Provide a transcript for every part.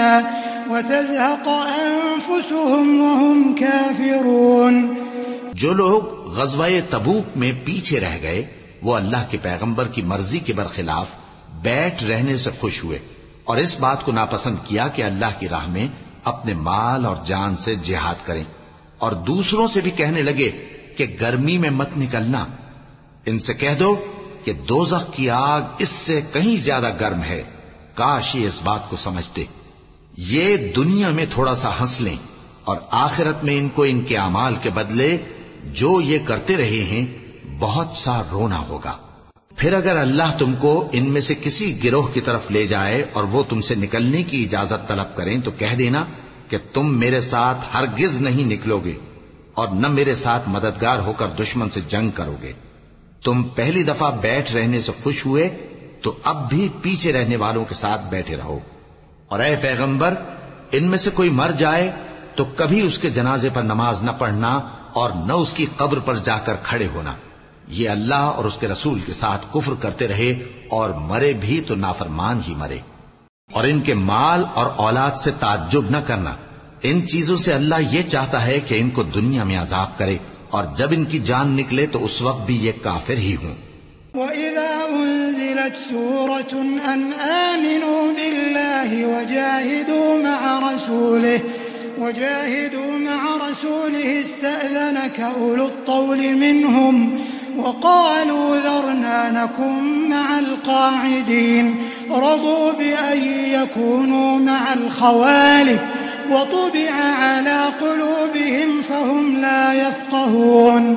الدنيا وتزهق أنفسهم وهم كافرون. جو لوگ غزوہ تبوک میں پیچھے رہ گئے، وہ اللہ کے پیغمبر کی مرضی کے برخلاف بیٹھ رہنے سے خوش ہوئے اور اس بات کو ناپسند کیا کہ اللہ کی راہ میں اپنے مال اور جان سے جہاد کریں اور دوسروں سے بھی کہنے لگے کہ گرمی میں مت نکلنا۔ ان سے کہہ دو کہ دوزخ کی آگ اس سے کہیں زیادہ گرم ہے۔ کاش یہ اس بات کو سمجھتے۔ یہ دنیا میں تھوڑا سا ہنس لیں اور آخرت میں ان کو ان کے اعمال کے بدلے جو یہ کرتے رہے ہیں، بہت سا رونا ہوگا۔ پھر اگر اللہ تم کو ان میں سے کسی گروہ کی طرف لے جائے اور وہ تم سے نکلنے کی اجازت طلب کریں تو کہہ دینا کہ تم میرے ساتھ ہرگز نہیں نکلو گے اور نہ میرے ساتھ مددگار ہو کر دشمن سے جنگ کرو گے۔ تم پہلی دفعہ بیٹھ رہنے سے خوش ہوئے تو اب بھی پیچھے رہنے والوں کے ساتھ بیٹھے رہو۔ اور اے پیغمبر، ان میں سے کوئی مر جائے تو کبھی اس کے جنازے پر نماز نہ پڑھنا اور نہ اس کی قبر پر جا کر کھڑے ہونا۔ یہ اللہ اور اس کے رسول کے ساتھ کفر کرتے رہے اور مرے بھی تو نافرمان ہی مرے۔ اور ان کے مال اور اولاد سے تعجب نہ کرنا۔ ان چیزوں سے اللہ یہ چاہتا ہے کہ ان کو دنیا میں عذاب کرے اور جب ان کی جان نکلے تو اس وقت بھی یہ کافر ہی ہوں۔ وَإِذَا أُنزِلَتْ سُورَةٌ أَنْ آمِنُوا بِاللَّهِ وَجَاهِدُوا مَعَ رَسُولِهِ وَجَاهِدُوا مَعَ رَسُولِهِ اسْتَأْذَنَكَ أُولُو الطَّوْلِ مِنْهُمْ وقالوا ذرنا نكن مع القاعدين رضوا بأن يكونوا مع الخوالف وطبع على قلوبهم فهم لا يفقهون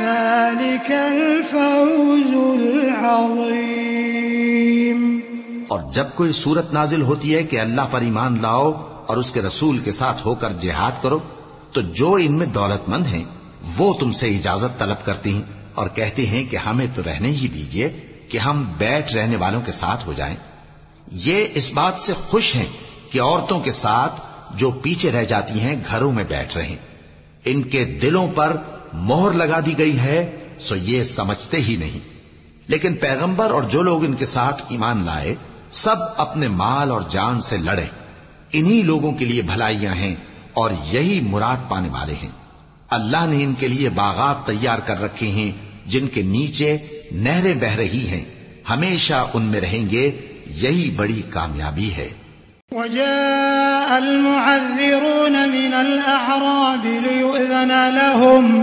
ذلك الفوز العظيم۔ اور جب کوئی صورت نازل ہوتی ہے کہ اللہ پر ایمان لاؤ اور اس کے رسول کے ساتھ ہو کر جہاد کرو، تو جو ان میں دولت مند ہیں، وہ تم سے اجازت طلب کرتی ہیں اور کہتے ہیں کہ ہمیں تو رہنے ہی دیجیے کہ ہم بیٹھ رہنے والوں کے ساتھ ہو جائیں۔ یہ اس بات سے خوش ہیں کہ عورتوں کے ساتھ جو پیچھے رہ جاتی ہیں، گھروں میں بیٹھ رہے ان کے دلوں پر مہر لگا دی گئی ہے، سو یہ سمجھتے ہی نہیں۔ لیکن پیغمبر اور جو لوگ ان کے ساتھ ایمان لائے، سب اپنے مال اور جان سے لڑے انہی لوگوں کے لیے بھلائیاں ہیں اور یہی مراد پانے والے ہیں۔ اللہ نے ان کے لیے باغات تیار کر رکھے ہیں، جن کے نیچے نہریں بہ رہی ہیں۔ ہمیشہ ان میں رہیں گے، یہی بڑی کامیابی ہے۔ وجاء المعذرون من الأعراب ليؤذن لهم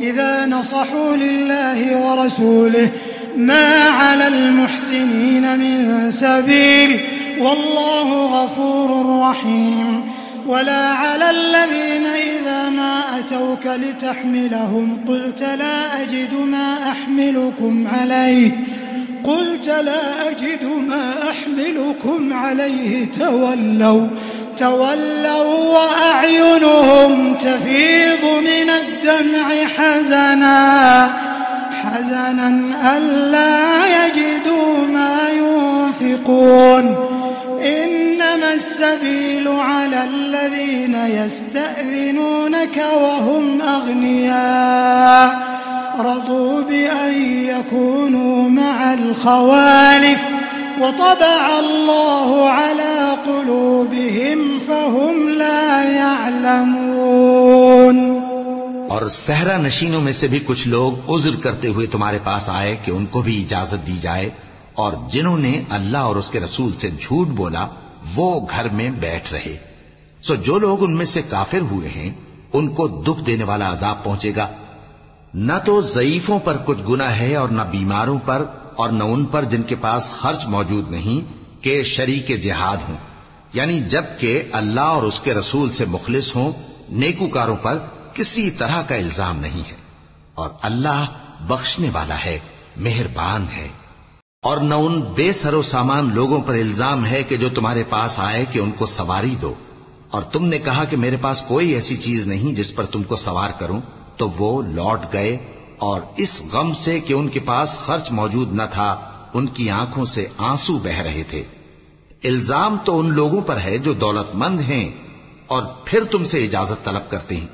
إذا نصحوا لله ورسوله ما على المحسنين من سبيل والله غفور رحيم ولا على الذين إذا ما أتوك لتحملهم قلت لا أجد ما أحملكم عليه قلت لا أجد ما أحملكم عليه تولوا تولوا وأعينهم تفيض من الدمع حزنا حزنا ألا يجدوا ما ينفقون. إنما السبيل على الذين يستأذنونك وهم أغنياء. رضوا بأن يكونوا مع الخوالف. وطبع الله على قلوبهم فهم لا يعلمون۔ اور صحرا نشینوں میں سے بھی کچھ لوگ عذر کرتے ہوئے تمہارے پاس آئے کہ ان کو بھی اجازت دی جائے۔ اور جنہوں نے اللہ اور اس کے رسول سے جھوٹ بولا، وہ گھر میں بیٹھ رہے۔ سو جو لوگ ان میں سے کافر ہوئے ہیں، ان کو دکھ دینے والا عذاب پہنچے گا۔ نہ تو ضعیفوں پر کچھ گنا ہے اور نہ بیماروں پر اور نہ ان پر جن کے پاس خرچ موجود نہیں، کہ شریک جہاد ہوں۔ یعنی جبکہ اللہ اور اس کے رسول سے مخلص ہوں، نیکوکاروں پر کسی طرح کا الزام نہیں ہے۔ اور اللہ بخشنے والا ہے، مہربان ہے۔ اور نہ ان بے سر و سامان لوگوں پر الزام ہے کہ جو تمہارے پاس آئے کہ ان کو سواری دو۔ اور تم نے کہا کہ میرے پاس کوئی ایسی چیز نہیں جس پر تم کو سوار کروں۔ تو وہ لوٹ گئے اور اس غم سے کہ ان کے پاس خرچ موجود نہ تھا، ان کی آنکھوں سے آنسو بہ رہے تھے۔ الزام تو ان لوگوں پر ہے جو دولت مند ہیں اور پھر تم سے اجازت طلب کرتے ہیں۔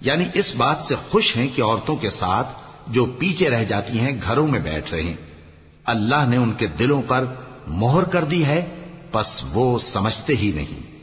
یعنی اس بات سے خوش ہیں کہ عورتوں کے ساتھ جو پیچھے رہ جاتی ہیں گھروں میں بیٹھ رہے ہیں۔ اللہ نے ان کے دلوں پر مہر کر دی ہے، پس وہ سمجھتے ہی نہیں۔